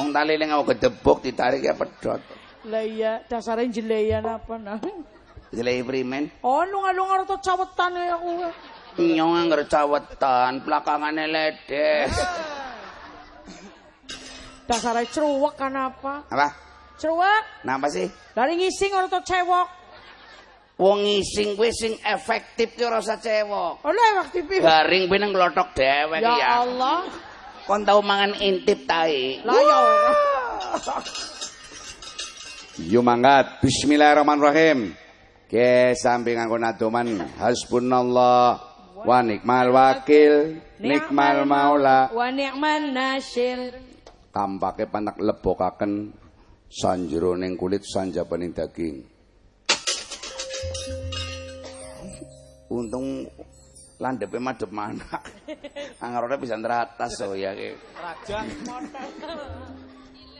Wong tali ning aku gedebuk ditarik ya pedhot. Lah iya, dasare jeleyan apa nah. Jelek primen. Oh, lunga-lunga rata cawetan ya aku. Nyong anggar cawetan, belakangane ledes. Dasare ceruwek kan apa? Apa? Ceruwek. Napa sih? Dari ngising ora tau cewek. Wong ngising kuwi sing efektif ki ora usah cewek. Oh, pipi. Garing kuwi nang dhewek Ya ya. Allah. Kon tau mangan intip tae. Lah ya ora. Yo mangkat. Bismillahirrahmanirrahim. Ke samping angkon adoman hasbunallah wa nikmal wakil nikmal maula Wa ni'man nasil. tampake panak lebokaken sanjeroning kulit sanjabaning daging. Untung landepe madhep mana. Angarane bisa teratas oh ya ki.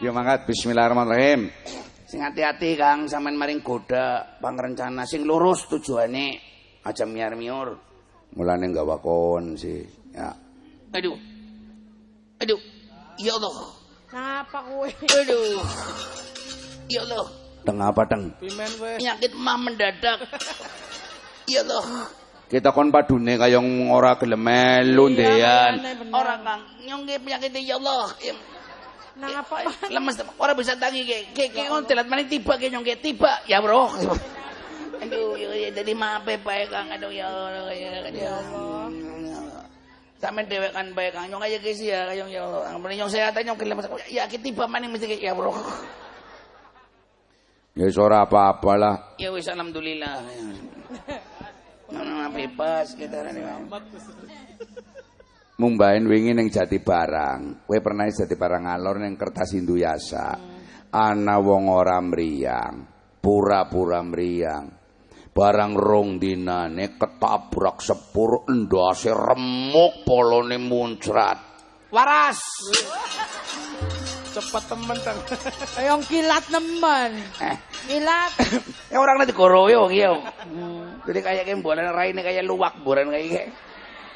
Yo mangkat bismillahirrahmanirrahim. Sing hati-hati Kang sampean maring goda pangrencana sing lurus tujuane aja miar-miur. Mulane gak wakon sih. Ya. Aduh. Aduh. Ya Allah. Napa kowe? Aduh. Ya Allah. Teng apa teng? Penyakit mah mendadak. Ya Allah. Kita kon padune kaya ora gelem melu ndean. Orang Kang nyong ki penyakit ya Allah. Ya, Nang apa? Lemes ora bisa tangi ki. Ki ki on telat maning tiba ki nyong ki tiba. Ya Bro. Aduh, ya, ya, jadi maaf ya Pak Kang. Aduh ya Allah. Ya, ya Allah. Sampe dhewek kan bae Kang nyong aja guys ya kayong ya Allah. Ampun nyong sehat nyong lemes. Ya ki tiba maning mesti ya Bro. Ya wis ora apa-apalah. Ya wis alhamdulillah. Bebas kita ini. Mumbahin wingi ning Jati Barang. Kowe pernah Jati Barang ngalor ning kertas Induyasa. Ana wong ora mriyang, pura-pura mriyang. Barang rong dinane ketabrak sepur endase remuk polone muncrat. Waras. Cepet temen kan. Yang kilat nemen. Eh, Kilat. ya orang nanti gorowe wong iya. Jadi kayak kayak bulan raine kayak luwak bulan kayak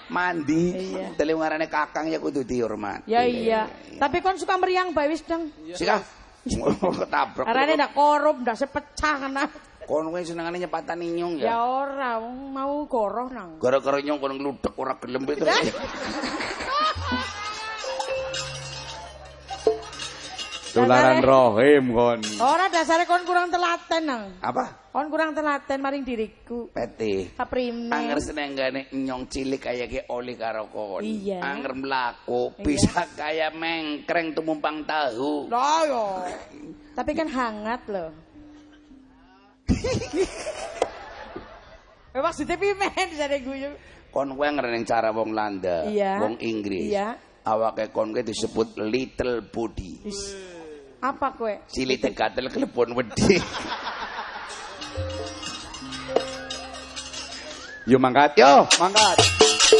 mandi. Iya. Dali ngarane kakang ya kudu dihormat. Ya iya. Tapi kon suka meriang bae wis dong. Sika. Ketabrak. Arane ndak korup, ndak sepecah kana. Kon kowe senengane nyepatan inyong Ya ya. ora, wong mau goroh nang. Gara-gara inyong kon ngludek ora gelem itu. Tularan rohim kon. Ora dasare kon kurang telaten nang. Apa? Kon kurang telaten maring diriku. Peti. Kaprimen. Anger senenggane nyong cilik kayak ke oli karo kon. Iya. Anger mlaku bisa kayak mengkreng tumumpang tahu. Lah yo. Tapi kan hangat loh. Eh maksudnya pimen jare guyu. Kon kowe ngereneng cara wong Landa, Iya. wong Inggris. Iya. Awake kon kowe disebut little body. Is. Apa kowe? Cilik tegatel klepon wedi. Yo mangkat yo, mangkat.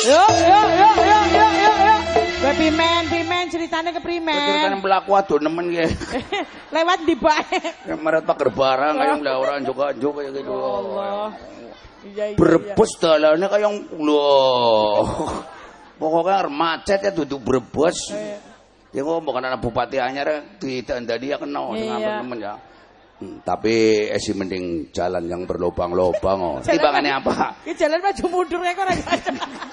Yo yo yo yo yo yo yo. Kowe pimen pimen ceritane ke Kan primen. mlaku ado nemen ki. Lewat di bae. Yang meret pager barang kaya lah ora njuk-njuk kaya gitu. Allah. Iya iya. Brebes dalane kaya lho. Pokoknya macet ya duduk Brebes. Ya kok bukan anak bupati anyar ditandani ya kena sing Iya. temen ya. Hmm, tapi esi mending jalan yang berlobang-lobang oh. Timbangannya apa? Ki jalan maju mundur kayak ora.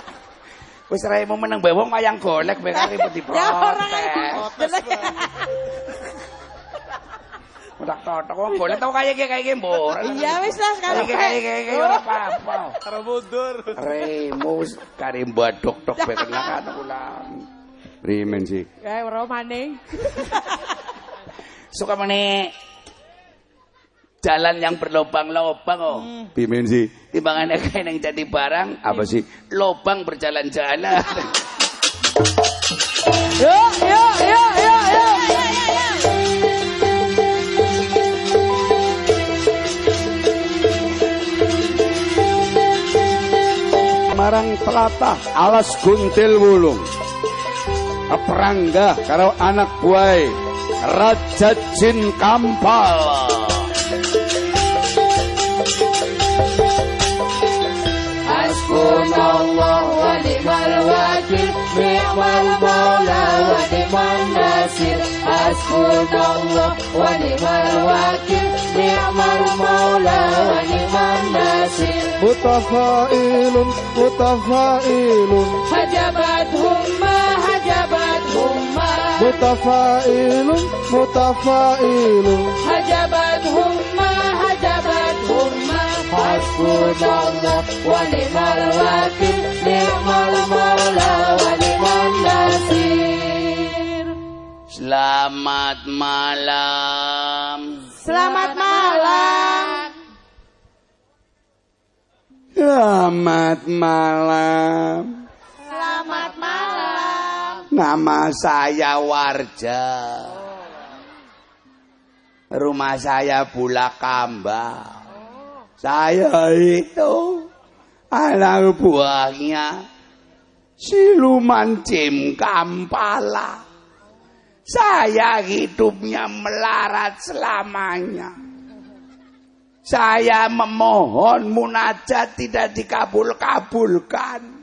Wis raimu meneng bae wong wayang golek bae kari peti Ya ora protes. Udah totok wong golek tau kaya kaya kaya mbor. Iya wis lah sekarang. Kaya kaya kaya kaya ora apa-apa. Karo mundur. Raimu wis kari mbadok tok bae kena kan kula. Rimen sih. Ya ora maning. Suka meneh jalan yang berlobang-lobang oh. Pimen sih. Timbangannya kayak yang jadi barang Apa sih? lobang berjalan-jalan. Yo yo yo yo yo. Marang telatah alas guntil wulung perangga karo anak buai Raja Jin Kampal. Hasbunallah wa ni'mal wakil ni'mal maula wa ni'man nasir. Hasbunallah wa ni'mal wakil ni'mal maula wa ni'man nasir. Mutafailun mutafailun. Hajabathum متفائل متفائل حجبتهم ما حجبتهم ما حسبنا الله ونعم الوكيل نعم المولى ونعم النصير Selamat malam. Selamat malam. Selamat malam. Nama saya Warja. Rumah saya Bulakamba. Saya itu anak buahnya siluman Jim Kampala. Saya hidupnya melarat selamanya. Saya memohon munajat tidak dikabul-kabulkan.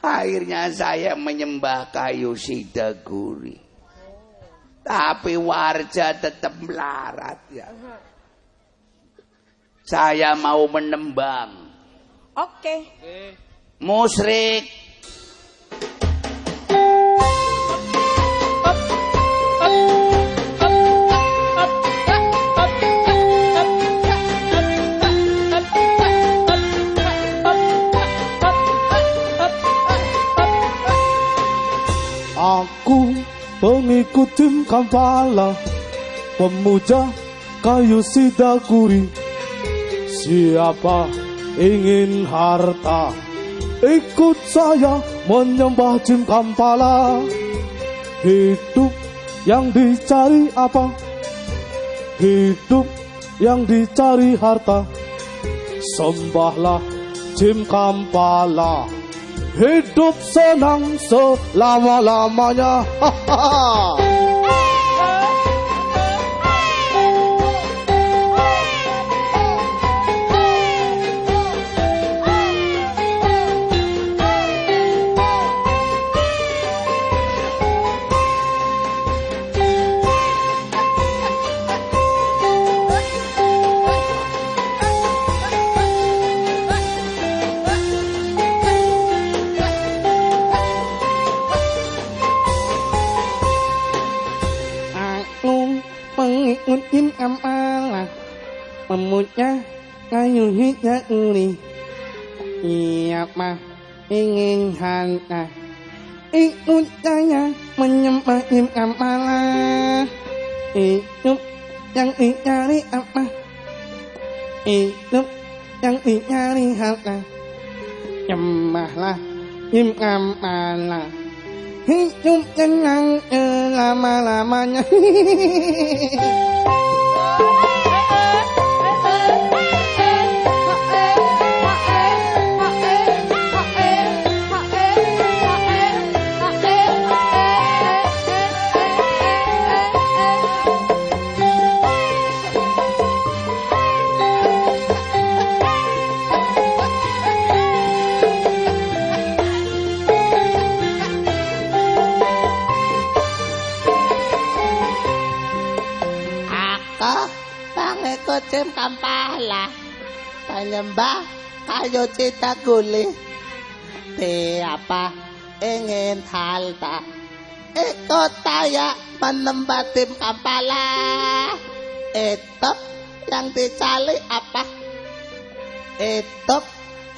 Akhirnya saya menyembah kayu sidaguri. Tapi warja tetap melarat ya. Saya mau menembang. Oke. Musrik. Aku pengikut tim Kampala Pemuja kayu sidaguri. Siapa ingin harta? Ikut saya menyembah Jim Kampala. Hidup yang dicari apa? Hidup yang dicari harta. Sembahlah Jim Kampala Hidup senang selama-lamanya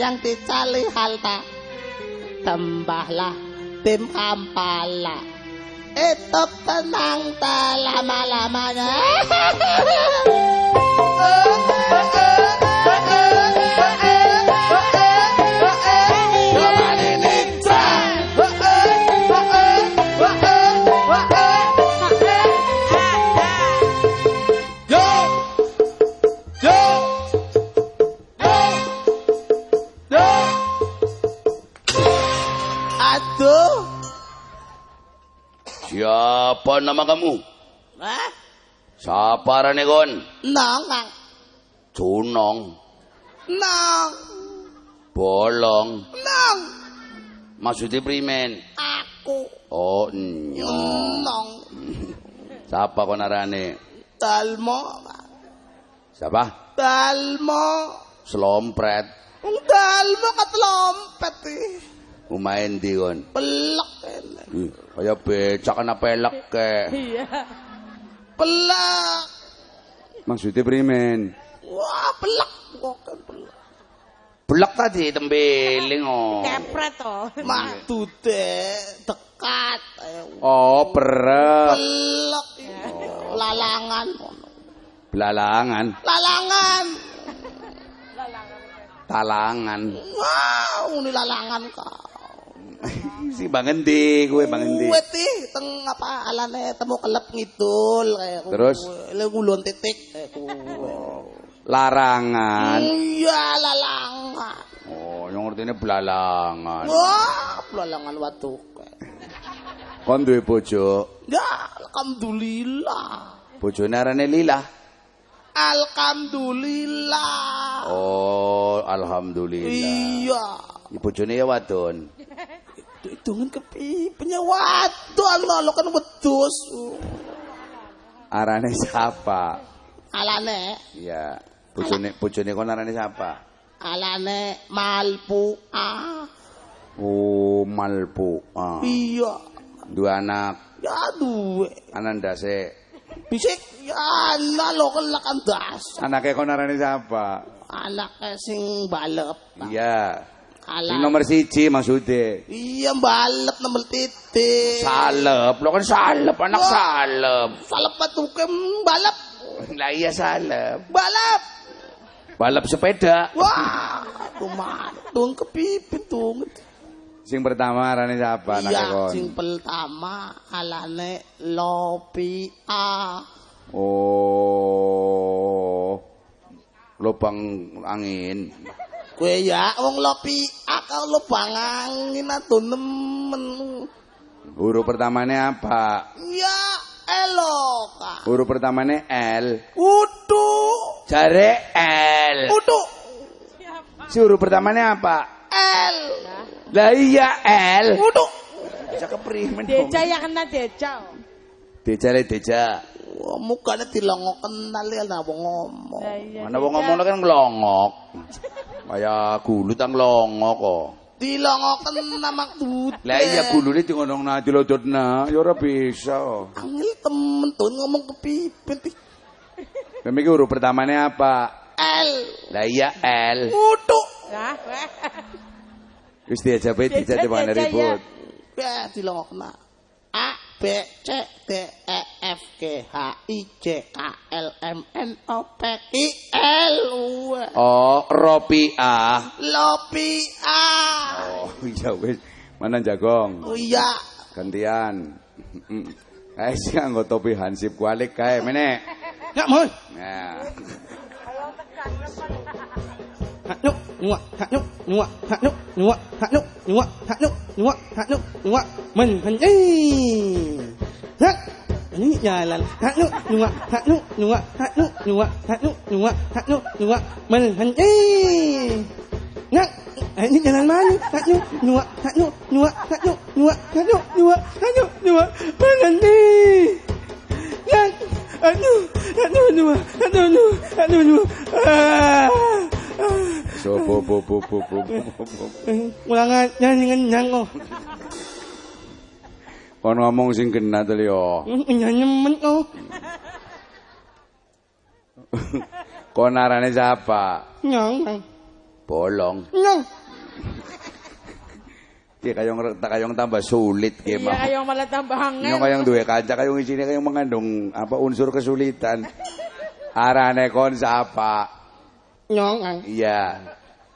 yang dicali halta tembahlah tim kampala itu tenang tak lama-lamanya. Siapa nama kamu? Hah? Siapa rane kon? nong, nong, Cunong, nong, bolong, nong, Maksudnya primen? Aku Oh, nyong. nyong Siapa kon arane? dalmo Siapa? dalmo Slompret. Wong dalmo ketlompet iki. Umain di kon. Pelek. Ih, Kaya becak kena pelek ke. Iya. Pelek. Maksudnya primen? Wah, pelek kok kan pelek. Belak tadi tembeling oh. Kepret toh. Madude dekat ayo. Oh, perep. pelek lalangan Belalangan, lalangan talangan. wow ini lalangan kau Si Bang Endi, kowe Bang Endi. Kuwe ti teng apa alane temu kelep ngidul kayak. Terus? Lha ngulon titik kuwe. Larangan. Iya lalangan. Oh, yang ngertine belalangan. Wah, lalangan watu. Kon duwe bojo, Ya, alhamdulillah. bojone arane Lila. Alhamdulillah. Oh, alhamdulillah. Iya. Bojone ya wadon. Hitungan kepipenya wadon lo kan wedus. Arane siapa? Alane, Ya, bojone bojone kon arane siapa? alane malpu ah. Oh, malpu. Ah. Iya. Dua anak, Ya duwe. anandase. Bisik ya ana lo kan lakan das. Anake kon arane siapa? Anaknya sing balep. Iya. Ala. Sing nomor siji maksude. Iya balep nomor titik. Salep, lo kan salep, anak Wah. salep. Salep patuke balep. Lah iya salep. Balep. Balap sepeda. Wah, rumah tuh kepipin tuh. Sing pertama arane siapa Iya, sing pertama alane lopi a. Oh. Lubang angin. Kue ya wong lopi a kau lubang angin atuh nemen. Huruf pertamane apa? Ya eloka. Huruf pertamane L. Udu. Jare L. Udu. Si huruf pertamane apa? L. Lah iya L. Udu. Cakep primen dong. Deja ya kena deja. Deja le deja. Wah, mukanya dilongok kenal ya nah wong ngomong. Lah iya. Mana wong ngomong kan ngelongok. Kayak gulut ang longok kok. Dilongok nama dut. Lah iya gulune di ngonong na dilodotna, ya ora bisa. Angel temen tuh ngomong kepipin. ti. Memang iki huruf pertamane apa? L. Lah iya L. Nah, weh. Wis diajabe deja, ribut. Ya dilongok na. A B C D E F G H I J K L M N O P I L U Oh, Ropiah. Lopi A. Oh, iya wis. Mana jagong? Oh iya. Gantian. Kae sing nganggo topi hansip kualik kae meneh. Nggak mau. Nah, nhụa hạ nhúc nhụa hạ nhúc nhụa hạ nhúc nhụa hạ nhúc nhụa hạ nhúc nhụa mình thành đi hết những dài là hạ nhúc nhụa hạ nhúc nhụa hạ nhúc nhụa hạ nhúc nhụa hạ nhúc nhụa mình thành đi nhắc ấy những cái má nhúc hạ nhúc nhụa hạ nhúc nhụa hạ nhúc nhụa hạ nhúc nhụa hạ nhúc nhụa mình thành đi nhắc anu anu anu anu anu anu so bo bo bo bo bo bo, bo. Wala nga yan yung nyang oh. Kon ngomong sing kena to yo. Yan naman oh. Kon arane siapa? Nyang, nyang, Bolong. nyang. Ki kayong tak kayong tambah sulit ki Iya mah. kayo malah tambah Yung hangat. kayong duwe kaca kayong isine kayong mengandung apa unsur kesulitan. Arane kon siapa? Nyang, nyang. Iya.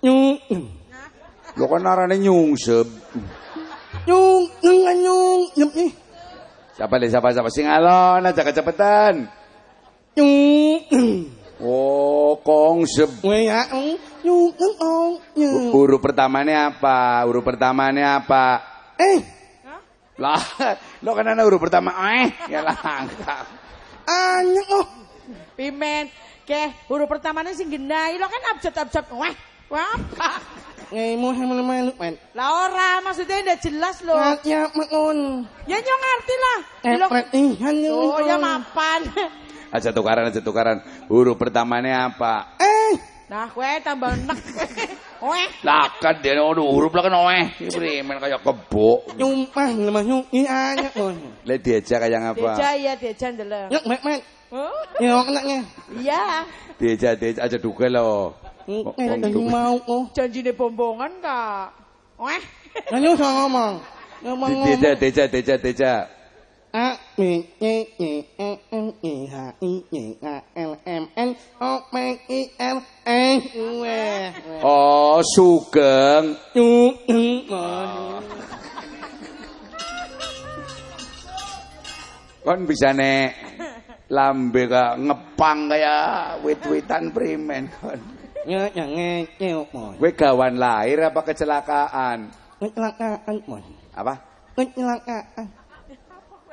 Yung, Lo kan arane nyungsep. yung, yung, yung, yung, yung, Siapa deh siapa siapa sing alon aja kecepatan. yung, Oh, kongsep. Waya, yung, yung, yung, yung, yung. Huruf pertamanya apa? Huruf pertamanya apa? Eh, Lah, lo kan ada huruf pertama eh, ya langka. anyang oh. Pimen. Ke huruf pertamanya sing genai lo kan abjad-abjad. Wah, wah apa? Ngemu hamil melu men. Lah ora, maksudnya udah jelas loh. Ya makun. Ya nyong ngerti lah. Eh, Lo- perhatian Oh, ya mapan. Aja tukaran, aja tukaran. Huruf pertamanya apa? Eh, Nah, kowe tambah enek. Weh. Lah kan dia ono huruf lah kan. Iki primen kayak kebo. nyumpah lemah nyuk ini aja mon. Lah diajak kayak apa? Deja ya, deja ndelok. Nyuk mek mek. Oh, Nyok enaknya. Iya. Diajak diajak aja duga lo. Tadi mau oh. Janjine bombongan, Kak. Weh. Nanya usah ngomong. Ngomong. Diajak diajak diajak diajak. A B C D E F G H I J K L M N O P I L E U E. Oh, sugeng. Mon. Kon bisa nek lambe ka ngepang kayak wit-witan primen kon. Ngecel mon. Kowe gawan lahir apa kecelakaan? Kecelakaan mon. Apa? Kecelakaan.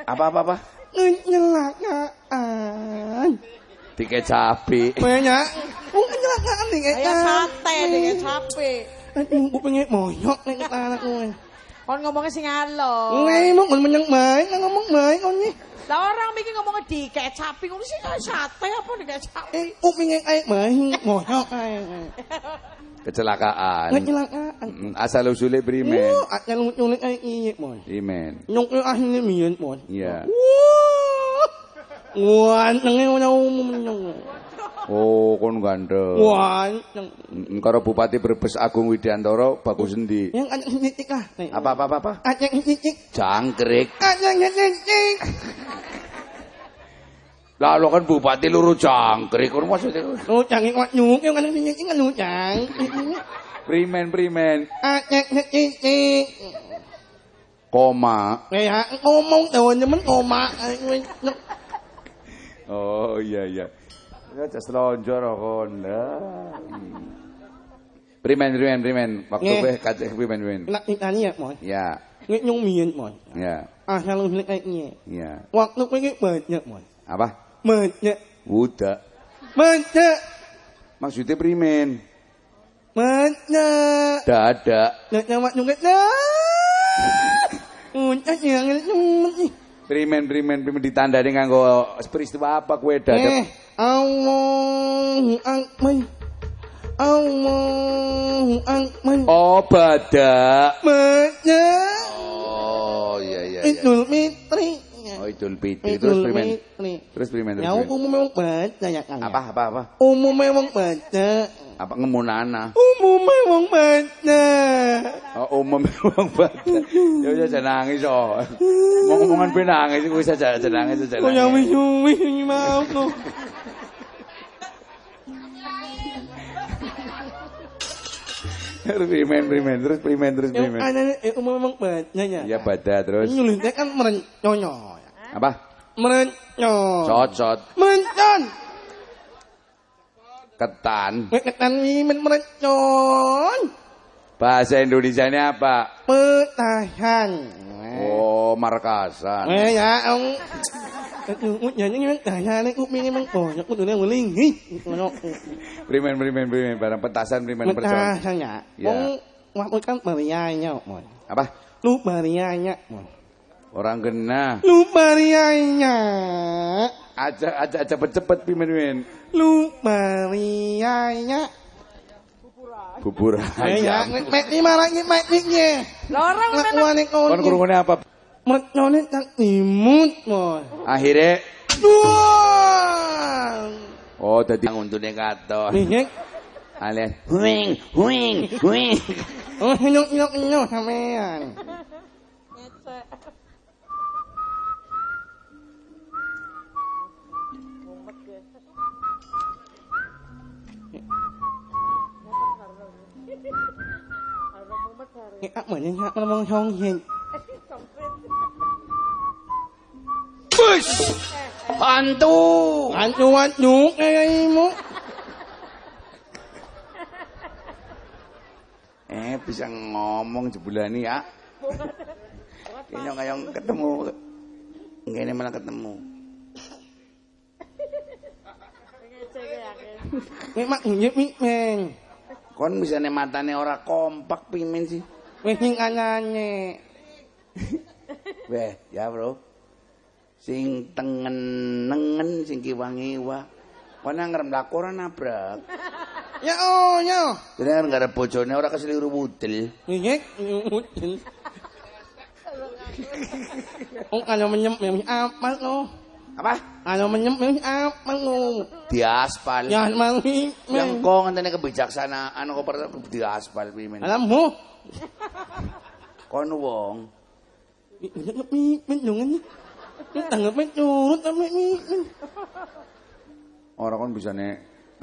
Apa apa apa? Kecelakaan. Dikecapi. Banyak. Oh kecelakaan Kayak kecelakaan. sate capek. Aduh, gue pengen moyok nih ketanak gue. Kon ngomongnya sing alon. Kon menyang nggak ngomong baik kon nih. Lah orang mikir ngomongnya di kecapi ngono sih kayak sate apa di kecapi. Eh, pengen aik baik, moyok aik. Kecelakaan. Kecelakaan. Asal usule primen. Oh, aja lu nyulik aik iya, mon. Nyok yung akhirnya miyan, mon. Iya. Mo na umum nyong. Oh, kon gandeng. Mm, Karo Bupati Brebes Agung Widiantoro bagus endi? Yang ada hitik lah. Apa apa apa apa? Hitik. Jangkrik. Ada hitik. Lah lo kan bupati luru jangkrik, kon maksudnya Lu jangan kuat nyuk, ada hitik kan lu jang. primen primen Ada hitik. koma. Kaya ngomong daw naman koma. Oh iya iya. Ya just lonjor kon. Primen primen primen. Waktu kowe kacek primen primen. Nak itanya, mon. Ya, Ngit yung miyan, mon. ya, Ah, kalau hilik aik niya. ya. Waktu pengen banyak, mon. Apa? Banyak. Budak. Banyak. Maksudnya primen. Dadak. Nak nyawa juga dah. Uncak yang ini. Primen primen primen ditandani nganggo peristiwa apa kowe Eh, dadak? Allahu Akbar. Allahu Akbar. Oh, badak. Banyak. Oh, iya iya iya. Idul Fitri. Oh, Idul Fitri terus primen. Terus primen. Ya, primen. umum memang baca ya kan. Apa apa apa? Umum memang baca. Apa ngemunana? Umum memang baca. Oh, umum wong badak. Ya wis aja nangis oh. Ngomong-ngomongan ben nangis wis aja aja nangis aja. Kau yang nangis. wih mau. Terus primen primen terus primen terus Yang primen. ada eh, umum memang baca ya. Ya badak terus. Nyulisnya kan merenyonyo. Apa? Merenyo. Cocot, Merencon. ketan. Meketan mimen merencon. Bahasa Indonesianya apa? Petahan. Oh, markasan. Eh ya melinghi. Primen primen primen barang petasan primen. Petahan ya. Ya. Kan. Apa? Lu mon. Orang kena. Lu barianya. Aja aja aja cepet-cepet primen primen. Lu barianya. Bubur Eh ya, ayam. mek di marah ni mek ni orang Nak memang wane kon. Krungune apa? Merecone tak imut, mon. Akhirnya Wah. oh dadi nguntune katon. Nih, Alias huing huing huing. oh hinyok hinyok hinyok sampean. ngak mah ngak ngomong hong hing Bus! Hantu! Hantu-hantu. Eh, bisa ngomong jebulani ya. Kayaknya ngayong ketemu. Enggak ini malah ketemu. Memang nyep meng. Kon bisa matane ora kompak pimen sih. Ning anyane. Weh, ya bro. Sing tengen nengen sing kiwa-ngiwa. Nang ngrem lakoran nabrak. Ya oh, ya. Gak ada bojone ora keseliru wudel. Ngek ngudin. Oh, kalau menyem memang apa lo? Apa? Kalau menyem memang apa lo? Di aspal. Ya mami. Yang kok ngenteni kebijaksanaan kok per di aspal pimen. Alammu. kon wong? Ora kon bisane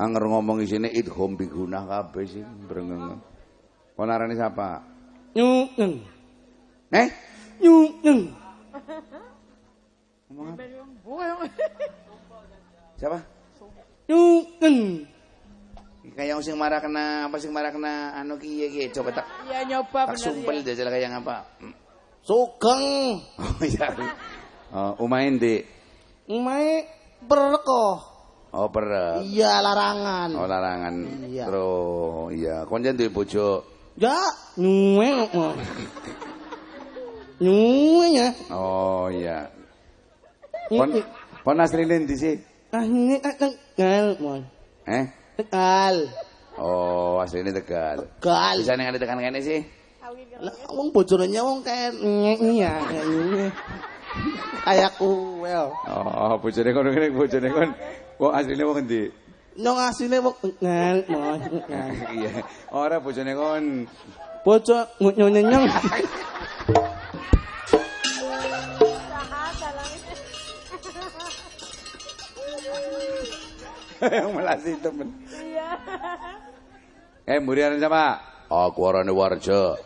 anger ngomong isine idhom home biguna kabeh sih brengeng kon arane sapa? Nyung eh? Nyung ngomong apa? Siapa? Nyung Kayak sing marah kena apa sing marah kena anu kiye kiye coba tak Ya nyoba tak bener sumpel ya. jajal kayak apa? Hmm. Sugeng. Oh iya. Oh, umain di. Umai berko. Oh perek. Iya larangan. Oh larangan. Iya. Terus iya, kon jan duwe bojo. Ya, nyuwe. Nyuwe ya. Oh iya. Kon kon asline ndi sih? Ah ini tak tegal, mon. Eh? Tegal. Oh, asline Tegal. Tegal. Bisa ning ada tekan kene sih? Lah wong bojone wong kayak ya, kayak ini. Kayak kuwe. Oh, bojone kon ngene bojone kon. Wong asline wong endi? Nyong asine wong. Tegal. Iya. Ora bojone kon. Bojo ngunyone nyong. Yang melasi temen. Eh, murian siapa? Aku arane Warjo.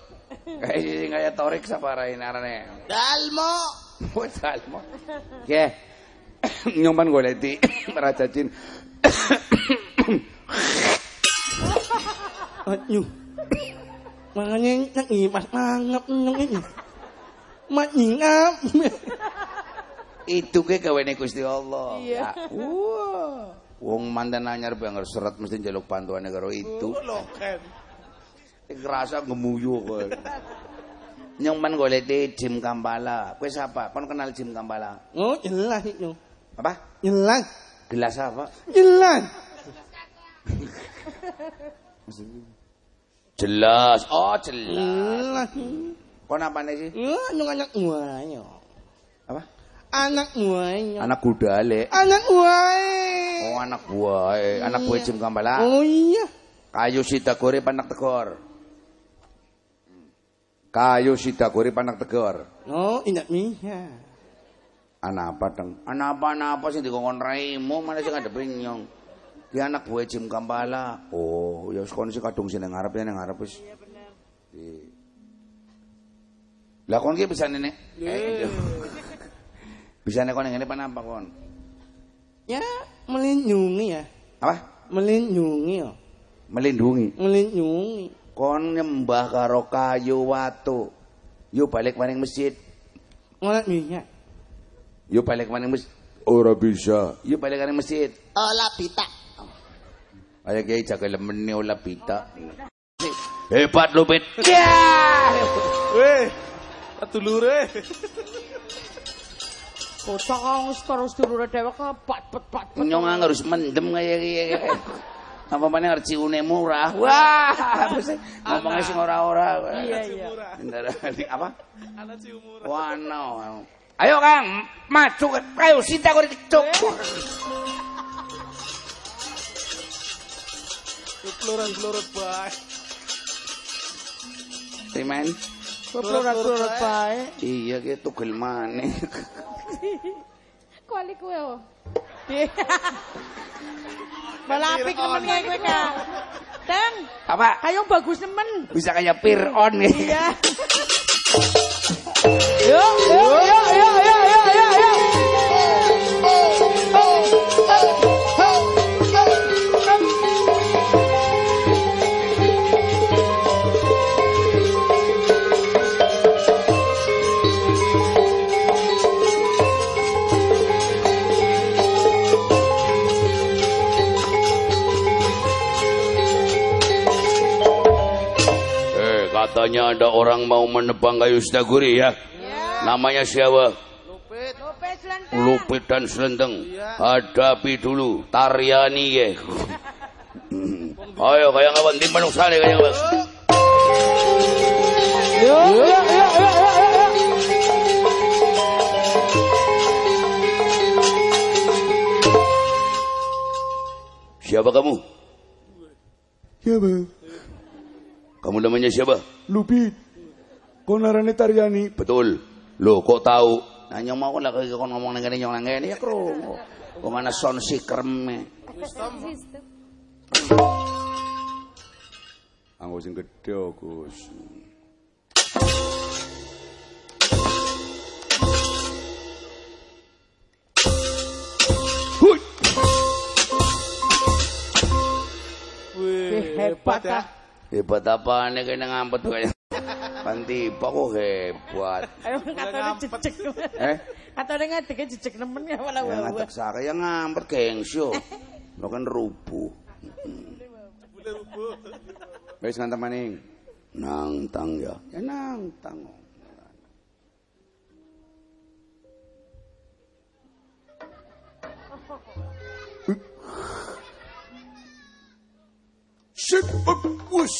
Eh, sing kaya Torik sapa arane arane? Dalmo. Oh, Dalmo. Oke. Nyompan golek di Raja Jin. Aduh. Makanya nak ngipas mangap nyong ini. Nyingap. Itu ke gaweane Gusti Allah. Iya. Ya. Wah. Wong mantan anyar banget seret mesti njaluk bantuane karo itu. Kerasa gemuyu kowe. Nyompan golek di Jim Kampala. Kowe siapa? Kon kenal Jim Kampala? Oh, jelas itu. Apa? Jelas. Gelas apa? Jelas. Jelas. Oh, jelas. Jelas. Kon apane sih? Ya, nyong anak guayo. Apa? Anak guayo. Anak gudale. Anak guayo. Oh, anak buah. Eh, anak buah Jim Kampala. Oh iya. Kayu sita gore panak tegor. Kayu sita gore panak tegor. Oh, ingat miha. Anak apa dong? Anak apa anak apa sih dikongkon raimu mana sih ada nyong. Dia anak buah Jim Kampala. Oh, ya sekolah sih kadung sih nang ngarep ya ngarep wis. Iya. Lah kon ki bisa nenek. Eh, bisa nek kon ngene apa kon? Ya, melindungi ya. Apa? Melindungi ya. Melindungi. Melindungi. Kon nyembah karo kayu watu. Yuk balik maning masjid. Ngolat miha. Yuk balik maning masjid. Ora bisa. Yuk balik maning masjid. Ola pita. Ayo kiai jaga lemene olah pita. Hebat lu, Bet. Weh, atulure. Karo sedulure dhewek kepat pet pat. Nyong harus mendem kayak kayak. Apa mana harus ciune murah. Wah, apa sih? Ngomongnya sing ora-ora. Iya iya. Bentar, apa? Anak si umur. Wah, no. Ayo Kang, maju kayu sita kok dicuk. Keluran-keluran bae. Timen. Pelurut-pelurut bae. Iya ki tugel maneh. Kuali kowe. oh. Balapik nemen kae kowe Kang. Teng, Apa? kayong bagus nemen. Bisa kayak Piron. Iya. Yuk, yuk, yuk, yuk, yuk. Katanya ada orang mau menebang kayu Sudaguri ya. Namanya siapa? Lupit selentang. Lupit dan Selenteng. Hadapi dulu Taryani ya. Ayo kayak ngawan tim manungsane kayak ngawan. Yo, yo, yo, yo, yo, yo. Siapa kamu? Siapa? Kamu namanya siapa? Lupit. Konarane Taryani. Betul. Loh kok tahu? Nanya mau lah kalau kon ngomong nang kene nyong nang kene ya krungu. Kok mana son si kreme. Anggo sing gedhe, Gus. Wih, Hebat ya. ah. Hebat apa nih kena ngampet kayak. Panti kok hebat. Ayo katanya jejek. Eh? Katanya ngadiknya jejek nemen ya malah Yang wawa. ngatak sare yang ngampet gengsyo. Lo kan rubuh. Wis ngantem maning. Nang tang ya. Ya nang tang. Hop, wus.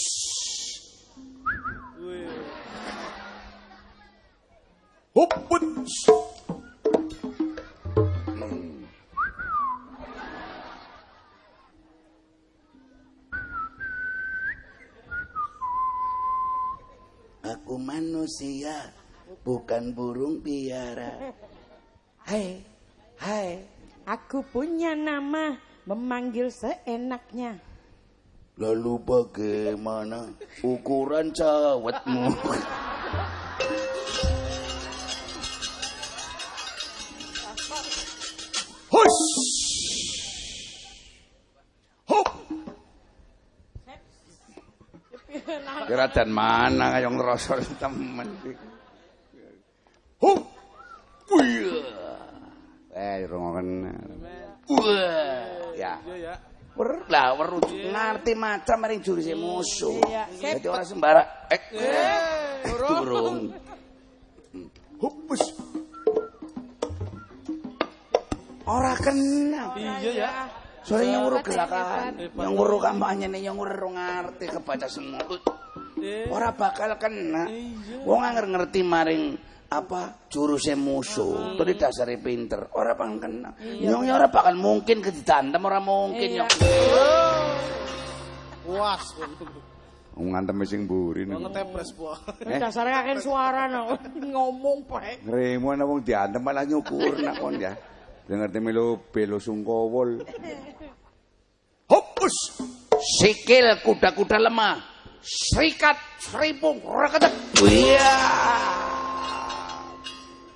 Aku manusia, bukan burung piara. Hai, hai. Aku punya nama memanggil seenaknya. Lalu bagaimana ukuran cawetmu? Hus. Hop. Kira dan mana kayong ngerosol temen. Hop. Eh, rungokan. Wah, ya. Lah weru ngerti macam maring juruse musuh. Iya, sip. Dadi ora sembarang. Eh, durung. Hop, wus. Ora kena. Iya ya. Soalnya yang Hebat, gerakan, yang nguruk kampanye nih, yang nguruk ngerti kebaca semua. Eh, Ora bakal kena. Wong anger ngerti maring apa juruse musuh. Terus dasare pinter. Ora bakal kena. Nyong ya ora bakal mungkin kedidantem ora mungkin nyong. Puas. Wong ngantem sing mburi niku. ngetepres po. Eh? Dasarnya kakek suara no. ngomong pae. Ngremu ana wong diantem malah nyukur nak kon ya. Dengar melu belo sungkowol. Hop, wus. Sikil kuda-kuda lemah. Serikat seripung reketek. Iya.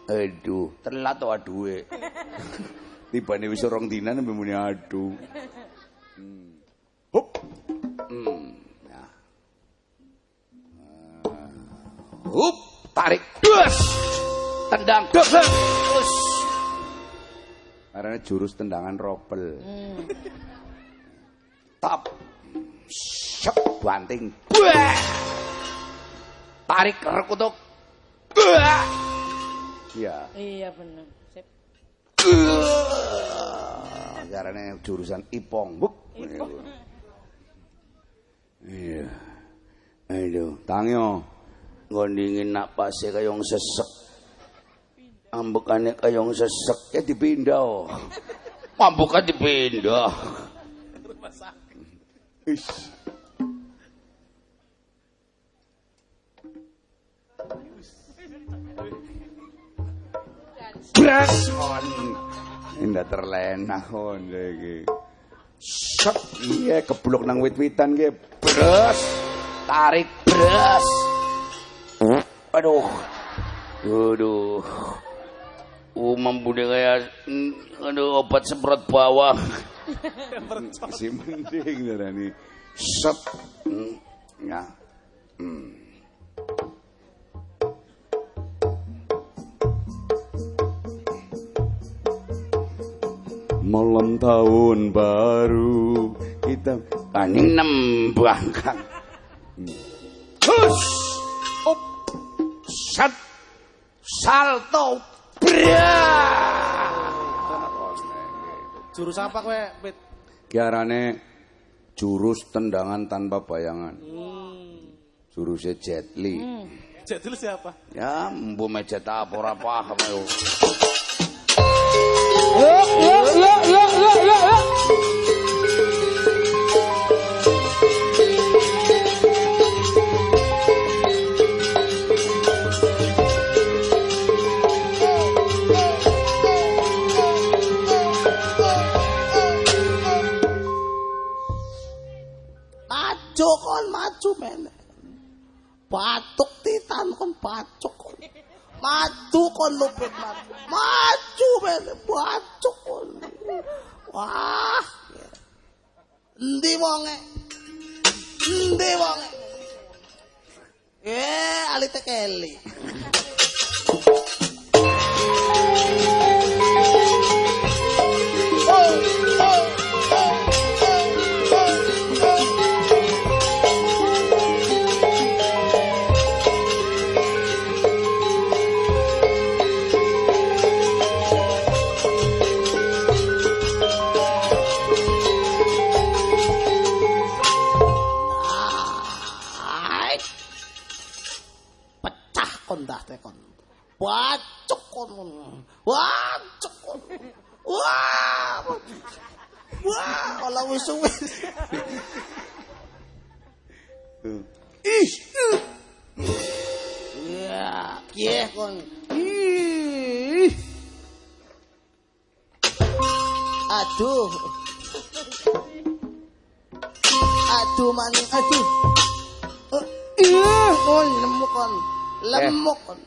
Aduh, telat to aduwe. Tibane wis rong dina nembe muni aduh. Hmm. Hop. Hmm. Ya. Hup, tarik. Dus. Tendang. Dus. Dus. Karena jurus tendangan ropel. Tap. Syep, banting. Buah. Tarik rekutuk. Buah. Iya. Iya bener. Sip. Caranya jurusan ipong. Buk. Iya. Aduh, tangyo. Ngondingin napasnya kayong sesek. Ambekannya kayong sesek ya dipindah. oh. Ambekan dipindah. Ish. Kon. Indah terlena kon iki. Set iya keblok nang wit-witan ki. Bras. Tarik bras. Aduh. Aduh. Umam bude kayak mm, aduh obat semprot bawang. Si mending darani. Mm, Ya. Hmm. Malam tahun baru kita Kaning nembang kan. Hus. salto. Bra. Jurus apa kowe, Pit? Kiarane jurus tendangan tanpa bayangan. Jurusnya Jet Li. Jadil siapa? Ya, mbu mejet apa ora paham yuk, yuk, yuk. Maju kon maju men. Batuk titan kon batuk kon. Maju maju. Maju men batuk kon. Wah. Endi wonge? Endi wonge? Eh, alite keli. Lemuk kon.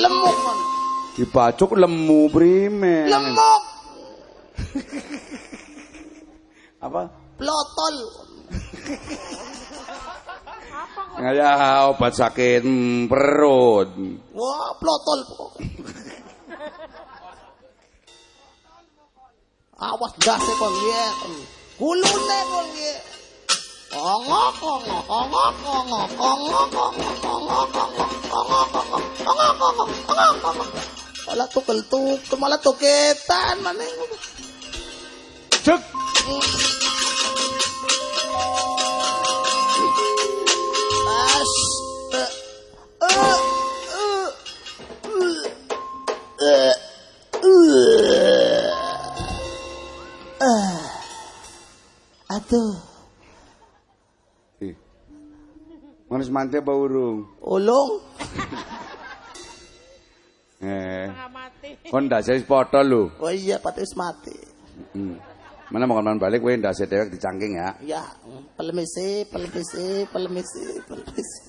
Lemuk kon. Dibacuk lemu primen. Lemuk. Apa? Plotol. Ya obat sakit mm, perut. Wah, plotol. Awas dase kon ye. Kulune kon ye. Malah tukel tukel malah tuketan mana Cek. Manis mati apa urung? ulung. Eh. Kon ndase wis padha lho. Oh iya, patis mati. Hmm. Mana mau kon balik kowe ndase dewek dicangking ya. Ya, pelemisi, pelemisi, pelemisi, pelemisi.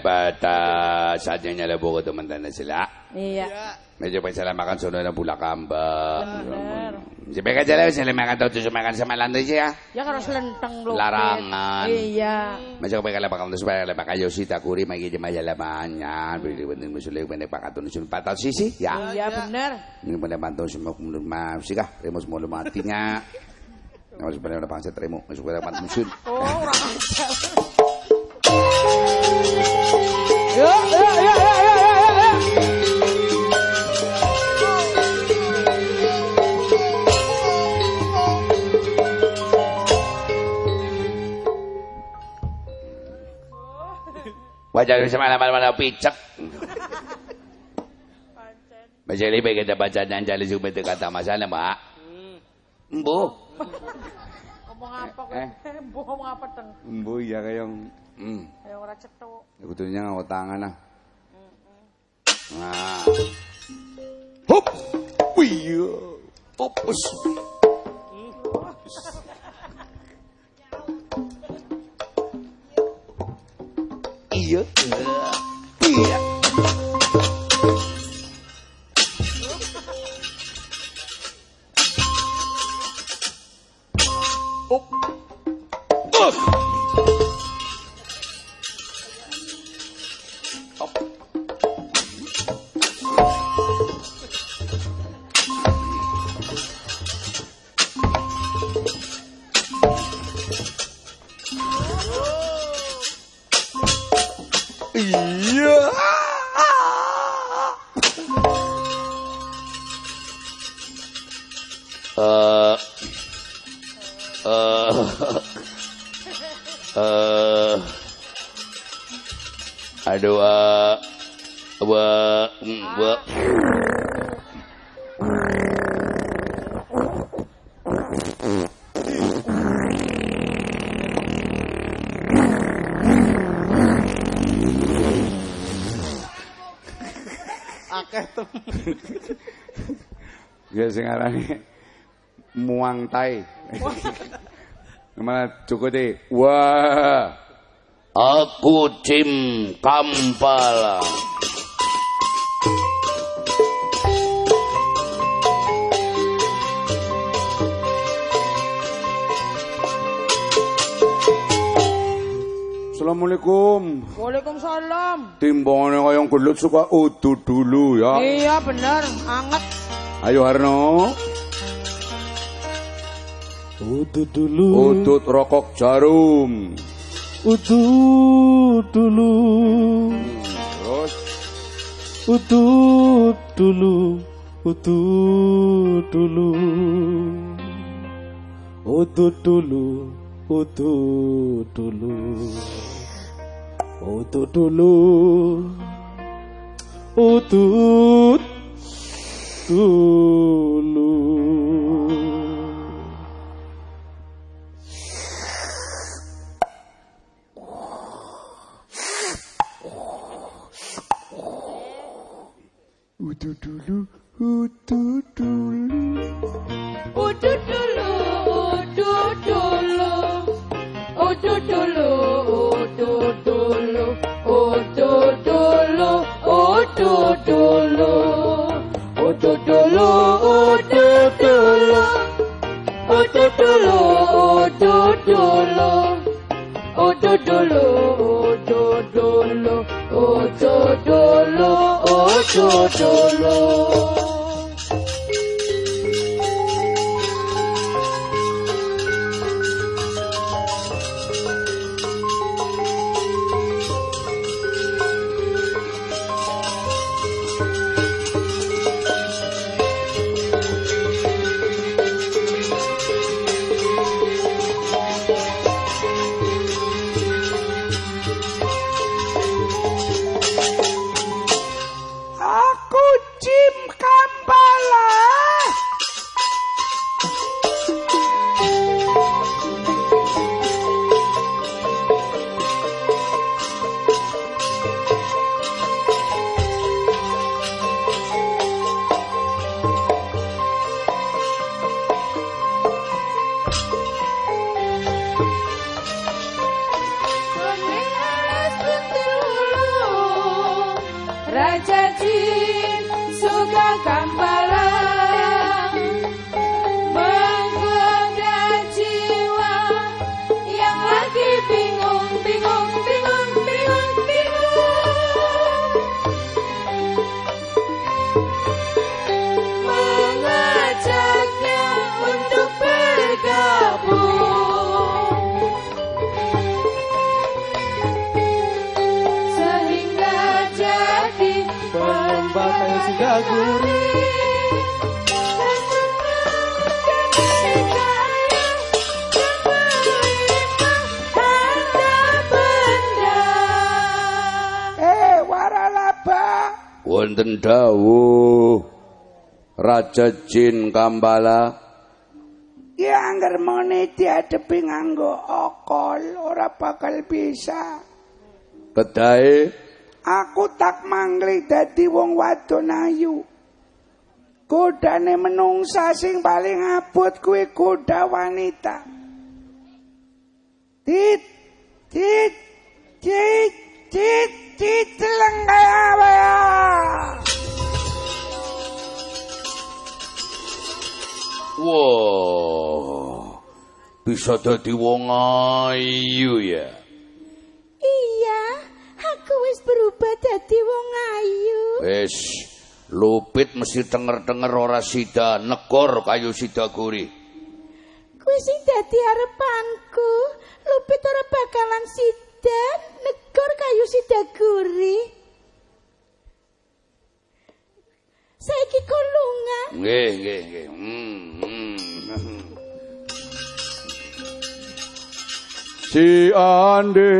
bata, ah, saatnya nyala buka teman tanda sila. Ah. Iya. lemak pagsalamak ang sunod ng Bulakamba. Si Becca Jalaw, salamakan daw sa makan sama lantai je Ya, Ya kalau selentang lupit. Larangan. Iya. Masya ko makan kalabakan doon sa kalabakan kayo si Takuri, may gini mayalaman banyak. Beri ba musuh mo lemak yung tu nusun patah sisi? Ya. Iya, benar, ini pinagpakatunan sa semua kumpul maaf sih kah? Remus nga. matinya, sa sebenarnya na pangsa tremo. Masya ko pa kalabakan Oh, orang-orang. Yuk, yuk, yuk, yuk, yuk, yuk, yuk. Wajah bisa mana-mana picek. Baca lipat kita baca dan jali supaya itu kata masalah mbak. Embu. Ngomong apa? Eh. Bu ngomong apa teng? Embu ya kayak hmm. Ya ora cetuk. Sebetulnya ngawat tangan ah. Nah. Hop. Wih. Opus. Iya. Iya. Uh, wa, wa. Akeh tuh. Ya sing arane muang tai. Mana cukup deh. Wah. Aku Cim Kampala. Assalamualaikum. Waalaikumsalam. Timbangannya kayak gelut suka utuh dulu ya. Iya bener, anget. Ayo Harno. Udut dulu. Utut rokok jarum. Udut dulu. Terus. Udut dulu. Udut dulu. Wonten dawuh Raja Jin Kambala Ya angger mone diadepi nganggo okol ora bakal bisa. kedahe Aku tak mangli dadi wong wadon ayu. Kodane menungsa sing paling abot kuwi koda wanita. Tit, tit, tit, tit, tit, teleng kaya apa ya? Wah, bisa dadi wong ayu ya. Iya, aku wis berubah dadi wong ayu. Wis, lupit mesti tenger-tenger ora sida negor kayu sida guri. Kuwi sing dadi arepanku. Lupit ora bakalan sida negor kayu sida guri. Saiki kolungan. Nggih, nggih, nggih. Hmm, hmm. Si ande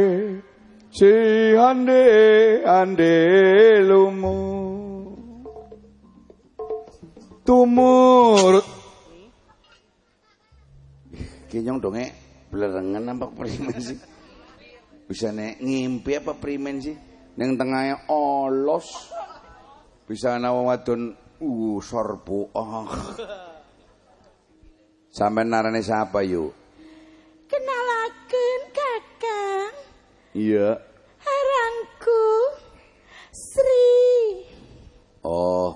Si ande ande lumu Tumurut Kinyong donge blerengen apa primen sih Bisa nek ngimpi apa primen sih Neng tengahnya olos Bisa wong wadon uh sorbu ah Sampai narane siapa yuk? Kenalaken Kakang. Iya. Aranku Sri. Oh.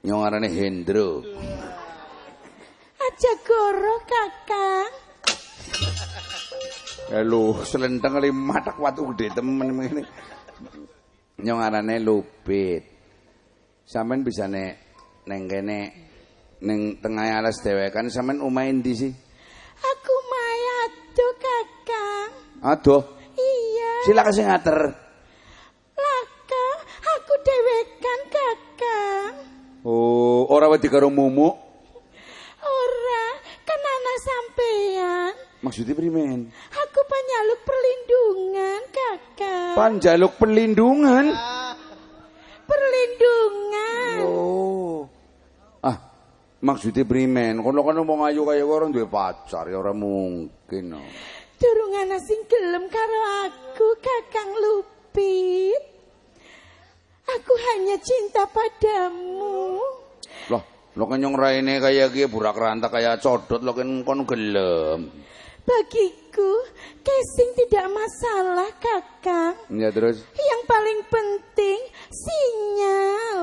Nyong arane Hendro. Aja goro Kakang. Halo, selentang kali matak watu gede temen ini. Nyong arane Lupit. Sampean bisa nek neng kene neng tengah alas dewekan sampean umain di sih. Aku mayatu Kakang. Aduh, Iya. silakan sing ngater. Laka, aku dewekan Kakang. Oh, ora wedi karo mumu. Ora, kan anak sampean. Maksudnya primen? Aku. Panjaluk perlindungan. Perlindungan. Oh. Ah, maksudnya primen? Kono kan mau ngayu kaya orang duwe pacar ya ora mungkin. Oh. Durung ana sing gelem karo aku, Kakang Lupit. Aku hanya cinta padamu. Loh, lo kan nyong raine kaya ki burak ranta kaya codot lo kan kon gelem. Bagiku, casing tidak masalah, Kakang. Ya terus Yang paling penting, sinyal.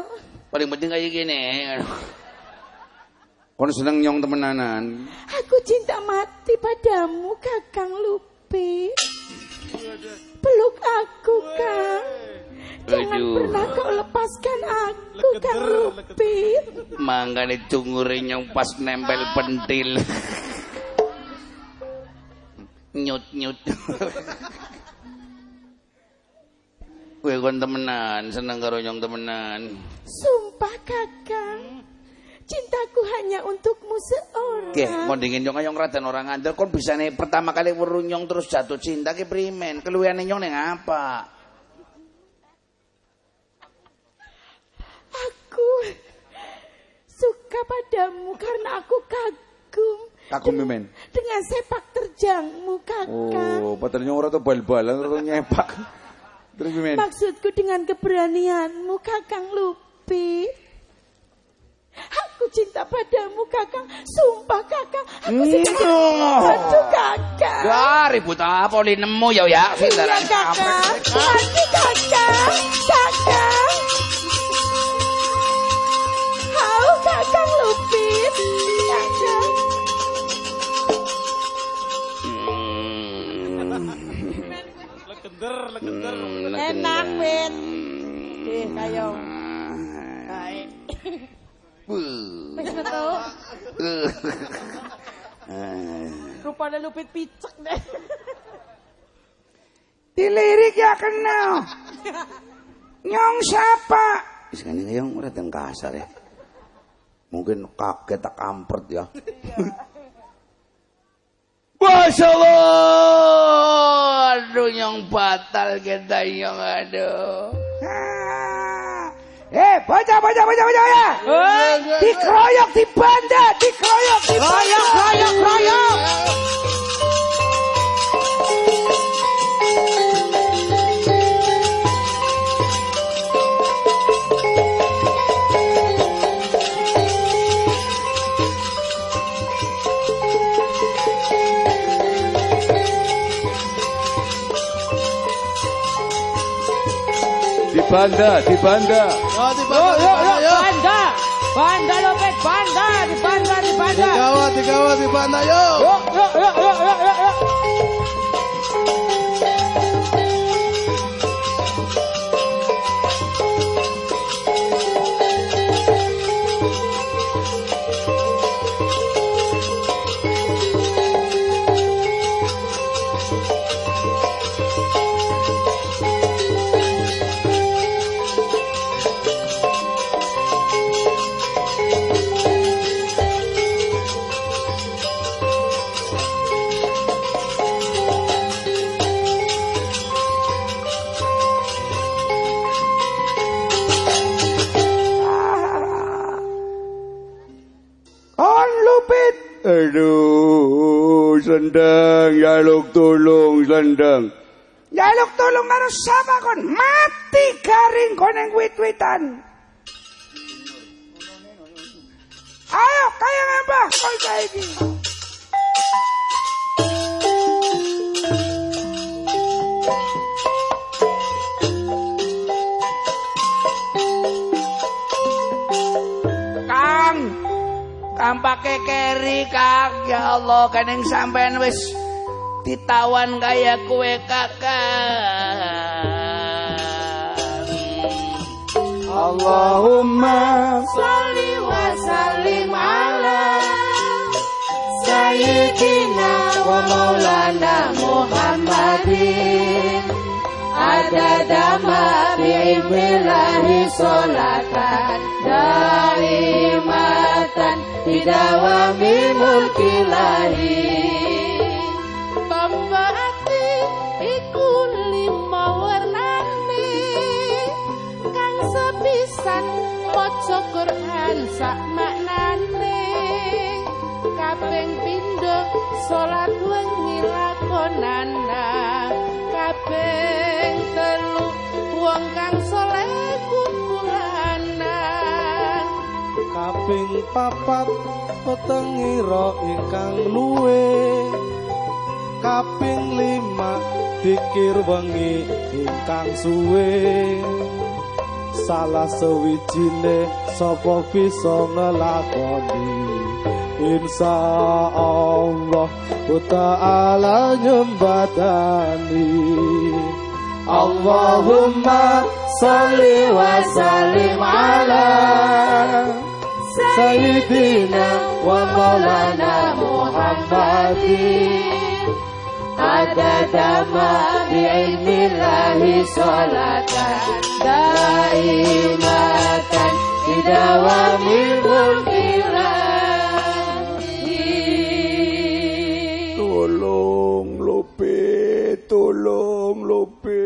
Paling penting kayak gini. kon seneng nyong temenanan. Aku cinta mati padamu, Kakang Lupit. Peluk aku, Kang. Jangan Aduh. pernah kau lepaskan aku, Kang Lupit. Mangkane cungure nyong pas nempel pentil. Nyut nyut. Kowe kon temenan, seneng karo nyong temenan. Sumpah, Kakang. Cintaku hanya untukmu seorang. Oke, kon dingin nyong nyong raden orang ngandel kon bisa nih pertama kali weruh nyong terus jatuh cinta ki primen. Keluwiane nyong ning apa? Aku suka padamu karena aku kagum. Kagum mimen. Dengan sepak terjangmu, Kakang. Oh, padahal nyong ora tuh bal-balan tuh nyepak. Terus mimen. Maksudku dengan keberanianmu, Kakang Lupi. Aku cinta padamu, Kakang. Sumpah, Kakang. Aku cinta padamu, Kakang. Ya ribut apa li nemu ya ya. Iya, Kakang. Mati, Kakang. Kakang. Hau, Kakang Lupi. Kakang. Legender, legender. Enak, Wit. Ih, kayo. Baik. Wis metu. Rupane lupit picek deh. Dilirik ya kenal. Nyong siapa? Wis kan nyong ora ten kasar ya. Mungkin kaget tak kampret ya. Masya Allah. Aduh nyong batal kita nyong aduh. Eh, bocah, bocah, bocah, bocah ya. Dikeroyok di banda, dikeroyok di banda. Royok, royok. Banda, di banda. Yo, di Yuk, bawah, di yuk, bawah, yuk. yo. Banda. Banda lupit, banda. Di banda, di Di banda. kawat, di kawat, di banda, yo. Yuk, tulung, sendang. Yaluk tulung karo sapa kon? Mati garing kon yang wit-witan. Ayo, kaya ngapa? Kon saiki. Kang, kampake keri kang ya Allah kening sampean wis ditawan kaya kue kakak. Allahumma Salli wa sallim ala Sayyidina wa maulana Muhammadin Adada ma bi'imillahi sholatan Daimatan. Bidawami mulkilahi sepisan maca Quran sak maknane Kaping pindho salat wengi lakonana. Kaping telu wong kang saleh kaping papat petengira ingkang luwe. Kaping lima pikir wengi ingkang suwe salah sewijine sapa bisa ngelakoni? Insya Allah Ta'ala nyembadani. Allahumma salli wa sallim ala Sayyidina wa maulana Muhammadin Adada ma bi'ilmillahi sholatan Daimatan Bidawami mulkilahi Tolong lupit, tolong lupit.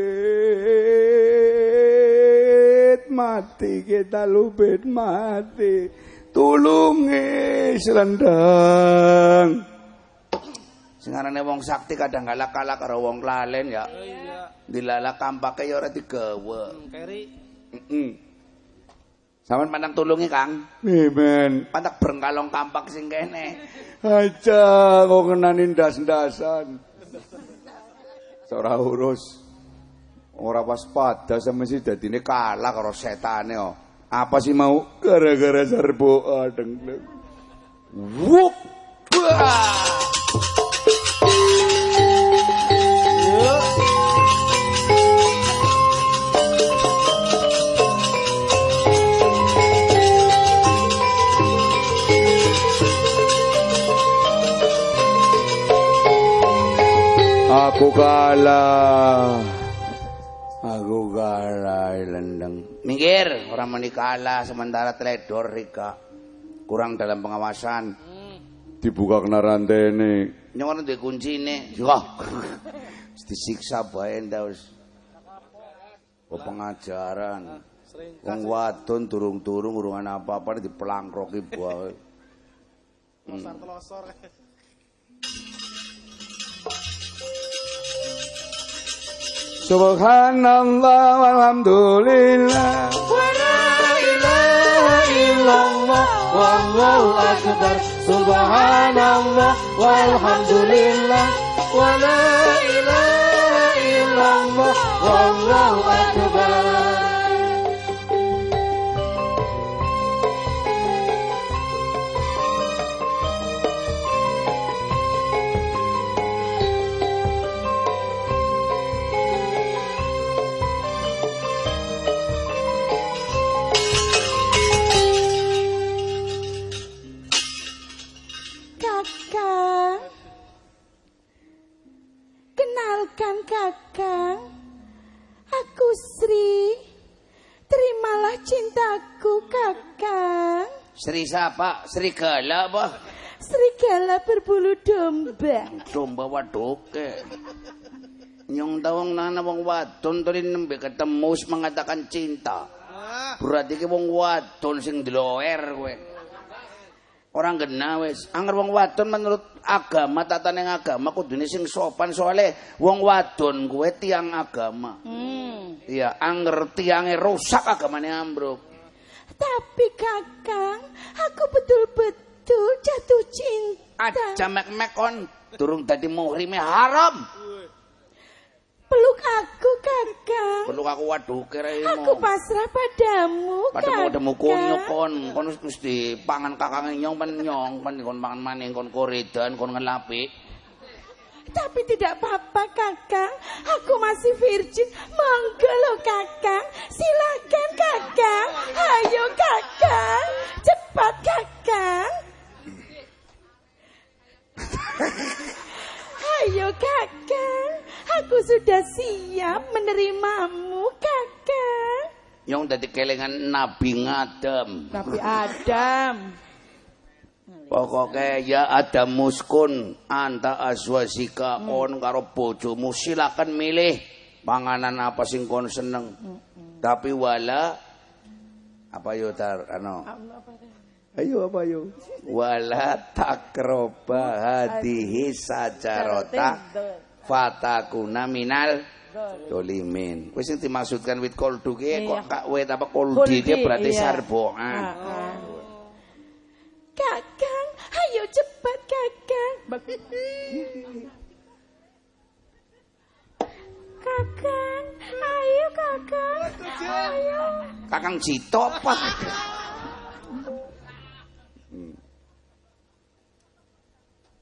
Mati kita lupit mati. Tulungi selendang. Sengarane wong sakti kadang galak kalah karo wong lalen ya. Dilala kampake ya ora digawa. Keri Heeh. Sampeyan pandang tulungi, Kang. Mimen. Pantak brengkalong kampak sing kene. Aja kok kenani ndas-ndasan. Ora urus. Ora waspada semesti dadine kalah karo setane oh. Apa sih mau gara-gara serbu adeng. Wup. Wah. Aku kalah. Aku kalah lendeng. Minggir, orang meni kalah sementara teledor Rika. Kurang dalam pengawasan. Dibuka kena rantene. Nyong duwe kuncine. Yo. Disiksa bae wis. Oh, pengajaran. Wong wadon turung-turung urungan apa-apa dipelangkroki bae. telosor Subhanallah walhamdulillah. Illallah wallahu akbar. Subhanallah walhamdulillah. Wa la ilaha illallah wallahu akbar siapa? Serigala apa? Serigala berbulu domba Domba wadoke. Nyong tawang nana wong wadon tadi nembe ketemu mengatakan cinta. Berarti ki wong wadon sing deloer kowe. Orang genah wis. Anger wong wadon menurut agama tataning agama kudune sing sopan soalnya wong wadon kuwe tiang agama. Hmm. Iya, anger tiange rusak agamane ambruk. Tapi kakang, aku betul-betul jatuh cinta. Aja mek-mek kon durung dadi muhrime haram. Peluk aku kakang. Perlu aku waduh Aku keremu. pasrah padamu Pada kakang. mau demu kunyuk kon, kon wis pangan kakang nyong pen nyong, pen kon pangan maning kon koredan kon ngelapi. Tapi tidak apa-apa kakang. Aku masih virgin. Monggo lo kakang. Silakan kakang. Ayo kakang. Cepat kakang. Ayo kakang. Aku sudah siap menerimamu kakang. Nyong dadi kelingan Nabi ngadem. Nabi Adam. Pokoknya ya ada muskun anta aswasika kon karo bojomu silakan milih panganan apa sing kon seneng. Tapi wala apa yo tar ano? Ayo apa yo? Wala takroba hadihi sajarota fatakuna minal dolimin. Wis sing dimaksudkan wit koldu ki kok kak wit apa koldi dia berarti iya. sarboan. Ayo cepat kakang. Ayo kakang. Ayo. Kakang Cito apa?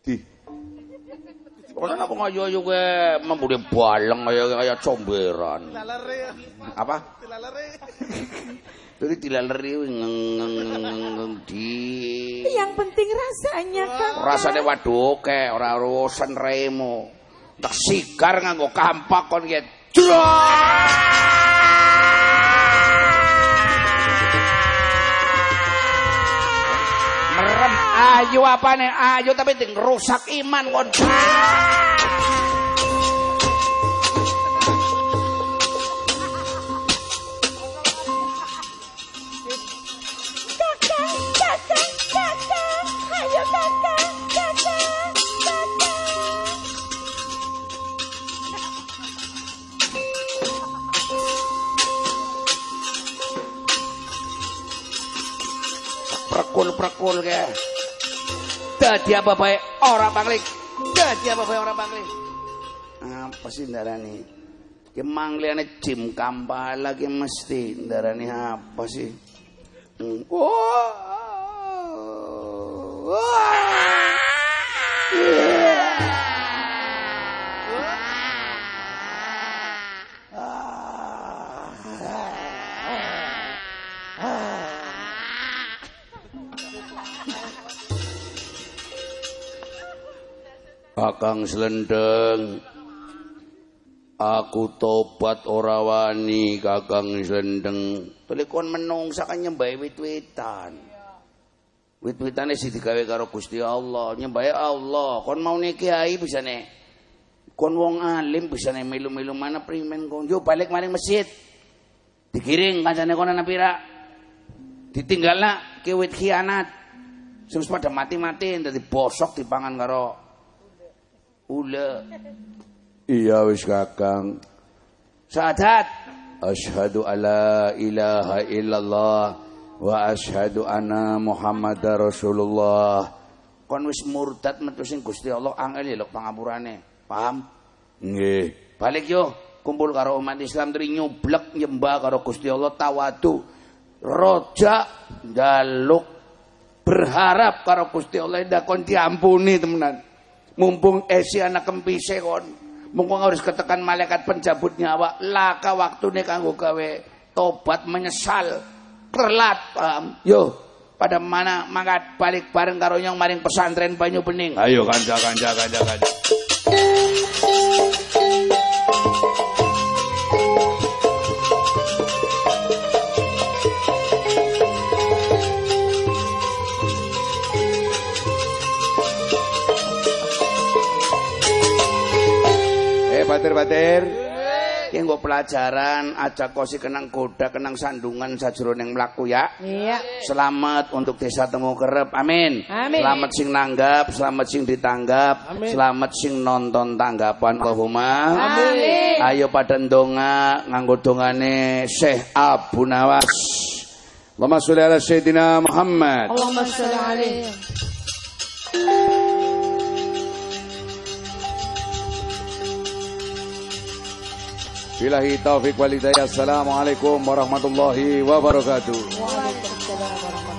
Di. Orang apa ngayu-ayu ke membudi baleng kayak kayak comberan. Apa? Jadi ngeng di. Yang penting rasanya kakang. Rasane waduh ke ora urusan remo. Tak sikar nganggo kampak kon ki. Merem ayu apa nih ayu tapi ting rusak iman kon. Prekul-prekul ke. Dadi apa bae ora pangling. Dadi apa bae ora pangling. Apa sih ndarani? Ki mangliane jim kampala ki mesti ndarani apa sih? Hmm. Wah. Wah. Kakang Slendeng Aku tobat ora wani Kakang Slendeng Telikon menungsa kan nyembah wit-witan. Wit-witane sih digawe karo Gusti Allah. Nyembah Allah. Kon mau kiai bisa nih Kon wong alim bisa nih milu-milu mana primen kon. Yo balik maring masjid. Digiring kancane kon ana pira? Ditinggalna ki wit khianat Sing wis pada mati-mati dadi bosok dipangan karo ula Iya wis Kakang. syahadat Asyhadu alla ilaha illallah wa asyhadu anna Muhammadar Rasulullah. kon wis murtad metu sing Gusti Allah angel ya lho pangapurane paham Nggih. balik yo kumpul karo umat Islam tri nyublek nyembah karo Gusti Allah tawadu roja jaluk berharap karo Gusti Allah ndak kon diampuni temenan mumpung esi anak kempise kon. Mumpung harus ketekan malaikat pencabut nyawa laka waktune kanggo gawe tobat menyesal. Paham? Yo pada mana mangkat balik bareng karo nyong maring pesantren Banyu Bening? Ayo kanca kanca kanca kanca. Eh batir batir. Ki nggo pelajaran aja kosi kenang goda kenang sandungan sajroning mlaku ya. Iya. Selamat untuk desa temu kerep. Amin. Amin. Selamat sing nanggap, selamat sing ditanggap, selamat sing nonton tanggapan Allahumma. Amin. Ayo pada ndonga nganggo dongane Syekh Abu Nawas. Allahumma sholli ala Sayyidina Muhammad. Allahumma sholli alaihi. Billahi taufik wal hidayah. Assalamualaikum warahmatullahi wabarakatuh. Ilahilas